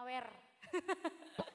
a ver.